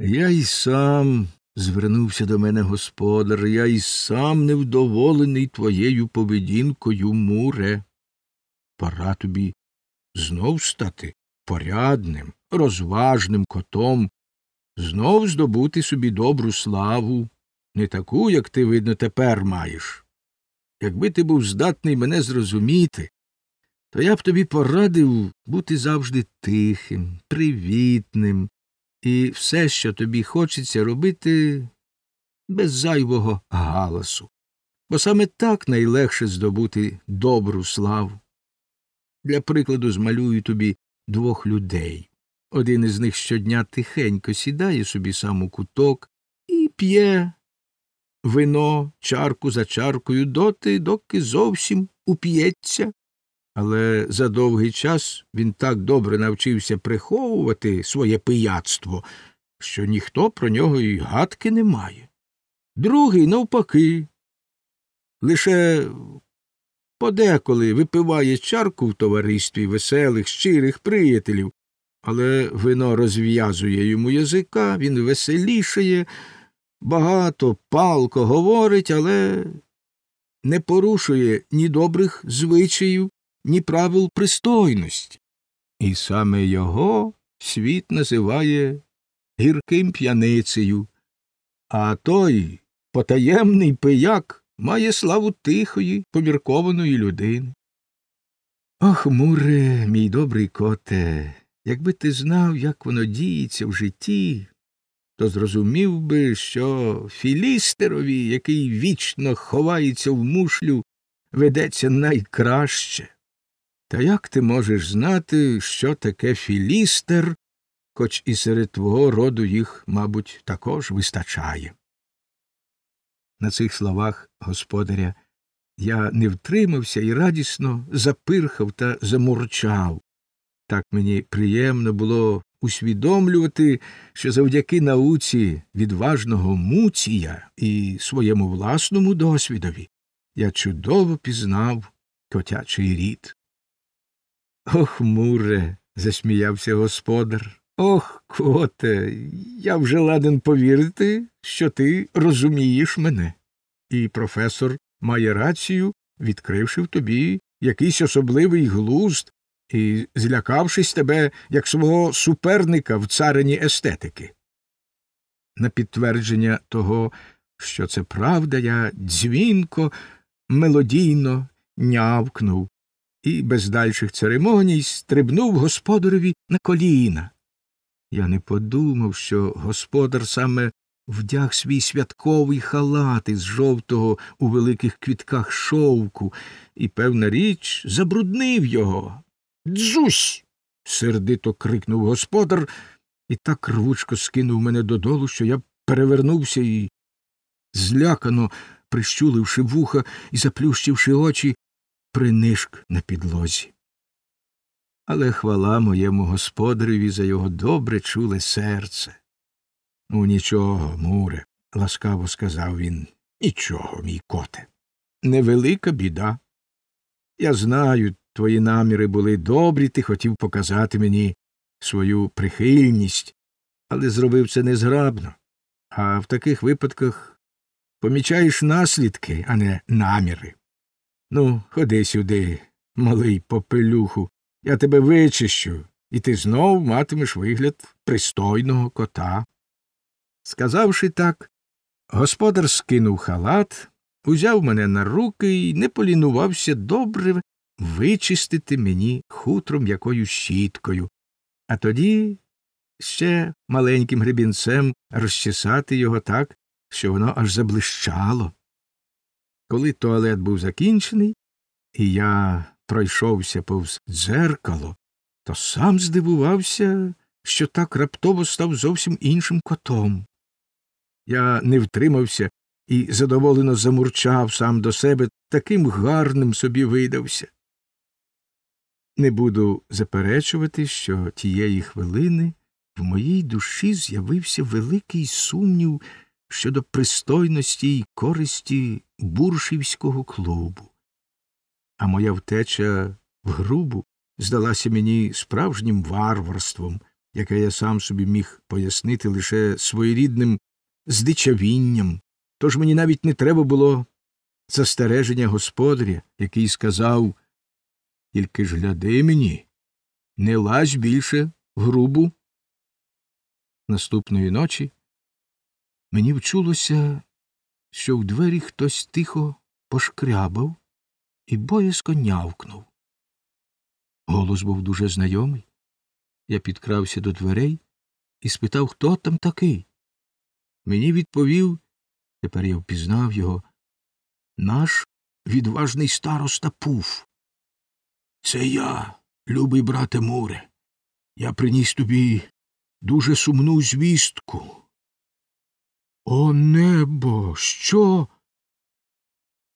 Я й сам, звернувся до мене господар, я й сам невдоволений твоєю поведінкою, муре. Пора тобі знов стати порядним, розважним котом, знов здобути собі добру славу, не таку, як ти, видно, тепер маєш. Якби ти був здатний мене зрозуміти, то я б тобі порадив бути завжди тихим, привітним, і все, що тобі хочеться робити, без зайвого галасу, бо саме так найлегше здобути добру славу. Для прикладу змалюю тобі двох людей. Один із них щодня тихенько сідає собі сам у куток і п'є вино чарку за чаркою доти, доки зовсім уп'ється. Але за довгий час він так добре навчився приховувати своє пияцтво, що ніхто про нього й гадки не має. Другий, навпаки, лише подеколи випиває чарку в товаристві веселих, щирих приятелів, але вино розв'язує йому язика, він веселішає, багато палко говорить, але не порушує ні добрих звичаїв, ні правил пристойності. І саме його світ називає гірким п'яницею, а той потаємний пияк має славу тихої, поміркованої людини. Ох, муре, мій добрий коте, якби ти знав, як воно діється в житті, то зрозумів би, що філістерові, який вічно ховається в мушлю, ведеться найкраще. Та як ти можеш знати, що таке філістер, хоч і серед твого роду їх, мабуть, також вистачає? На цих словах господаря я не втримався і радісно запирхав та замурчав. Так мені приємно було усвідомлювати, що завдяки науці відважного муція і своєму власному досвідові я чудово пізнав котячий рід. Ох, муре, засміявся господар. Ох, коте, я вже ладен повірити, що ти розумієш мене. І професор має рацію, відкривши в тобі якийсь особливий глузд і злякавшись тебе як свого суперника в царині естетики. На підтвердження того, що це правда, я дзвінко, мелодійно нявкнув і без дальших церемоній стрибнув господареві на коліна. Я не подумав, що господар саме вдяг свій святковий халат із жовтого у великих квітках шовку і, певна річ, забруднив його. Дзусь. сердито крикнув господар і так рвучко скинув мене додолу, що я перевернувся і, злякано, прищуливши вуха і заплющивши очі, принишк на підлозі. Але хвала моєму господареві за його добре чуле серце. Ну, нічого, муре, ласкаво сказав він. Нічого, мій коте. Невелика біда. Я знаю, твої наміри були добрі, ти хотів показати мені свою прихильність, але зробив це незграбно. А в таких випадках помічаєш наслідки, а не наміри. Ну, ходи сюди, малий попелюху, я тебе вичищу, і ти знов матимеш вигляд пристойного кота. Сказавши так, господар скинув халат, узяв мене на руки і не полінувався добре вичистити мені хутром якою щіткою, а тоді ще маленьким гребінцем розчесати його так, що воно аж заблищало. Коли туалет був закінчений, і я пройшовся повз дзеркало, то сам здивувався, що так раптово став зовсім іншим котом. Я не втримався і задоволено замурчав сам до себе, таким гарним собі видався. Не буду заперечувати, що тієї хвилини в моїй душі з'явився великий сумнів щодо пристойності й користі буршівського клубу. А моя втеча в грубу здалася мені справжнім варварством, яке я сам собі міг пояснити лише своєрідним здичавінням, тож мені навіть не треба було застереження господаря, який сказав Тільки ж гляди мені, не лазь більше грубу. Наступної ночі мені вчулося, що в двері хтось тихо пошкрябав і боязко нявкнув. Голос був дуже знайомий. Я підкрався до дверей і спитав, хто там такий. Мені відповів, тепер я впізнав його, наш відважний староста Пуф. Це я, любий брате Муре. Я приніс тобі дуже сумну звістку. О небо, що?